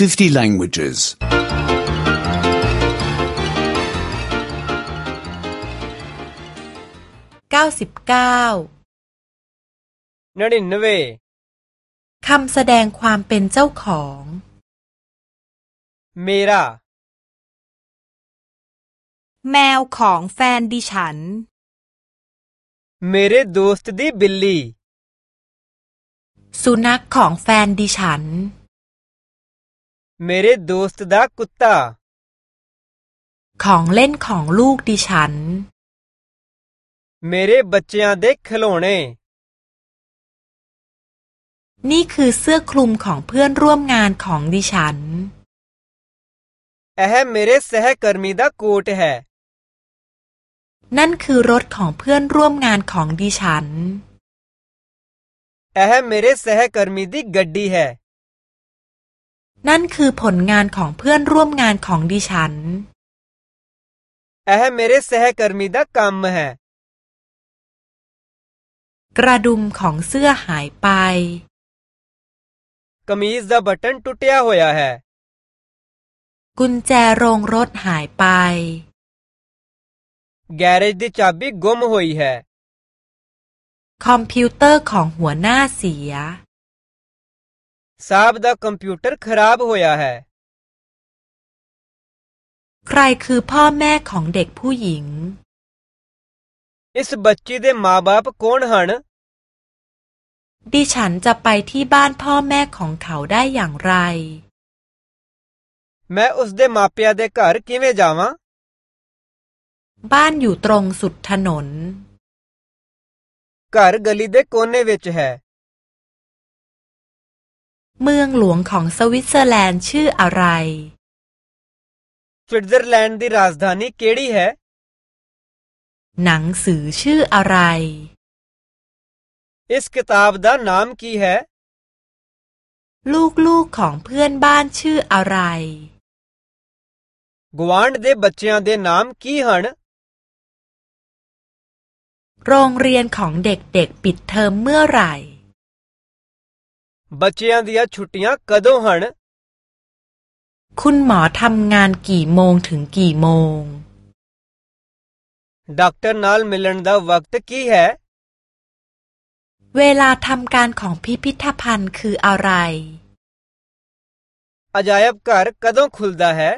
50 languages. 99 99คำแสดงความเป็นเจ้าของ เมราแมวของแฟนดิฉัน เมเรโดสต์ดีบิลลี่ สุนัขของแฟนดิฉัน मेरे दोस्त दा कुत्ता ของเล่นของลูกดิฉัน मेरे बच्चों दे खिलौने นี่คือเสื้อคลุมของเพื่อนร่วมงานของดิฉัน यह मेरे सहकर्मी दा कोट है นั่นคือรถของเพื่อนร่วมงานของดิฉัน यह मेरे सहकर्मी दी गड्डी है นั่นคือผลงานของเพื่อนร่วมงานของดิฉันเอเมเรสหกร์มิดักกรรมฮกระดุมของเสื้อหายไปกมีซดาบัตเทนทุตเตียหัวยาฮกุญแจโรงรถหายไป แกเรจดิชาบิกกมหอยฮคอมพิวเตอร์ของหัวหน้าเสีย ਸਾਹਿਬ ਦਾ ਕੰਪਿਊਟਰ ਖਰਾਬ ਹੋਇਆ ਹੈ ใครคือพ่อแม่ของเด็กผู้หญิง ਇਸ ਬੱਚੀ ਦੇ ਮਾਪੇ ਕੌਣ ਹਨ ดิฉันจะไปที่บ้านพ่อแม่ของเขาได้อย่างไรแ ਮੈਂ ਉਸ ਦੇ ਮਾਪਿਆਂ ਦੇ ਘਰ ਕਿਵੇਂ ਜਾਵਾਂ บ้านอยู่ตรงสุดถนน ਘਰ ਗਲੀ ਦੇ ਕੋਨੇ ਵਿੱਚ ਹੈ เมืองหลวงของสวิตเซอร์แลนด์ชื่ออะไร स्विट्जरलैंड दी राजधानी केड़ी है หนังสือชื่ออะไร इस किताब दा नाम की है ลูกๆของเพื่อนบ้านชื่ออะไร गवांड दे बच्चों दे नाम की हन โรงเรียนของเด็กๆปิดเทอมเมื่อไหร่ ਬੱਚਿਆਂ ਦੀਆਂ ਛੁੱਟੀਆਂ ਕਦੋਂ ਹਨ คุณหมอทำงานกี่โมงถึงกี่โมงด ਡਾਕਟਰ ลมิลันดาเวกต์คี่เหเวลาทำการของพิพิธภัณฑ์คืออะไร ਅਜਾਇਬ ਘਰ ਕਦੋਂ ਖੁੱਲਦਾ ਹੈ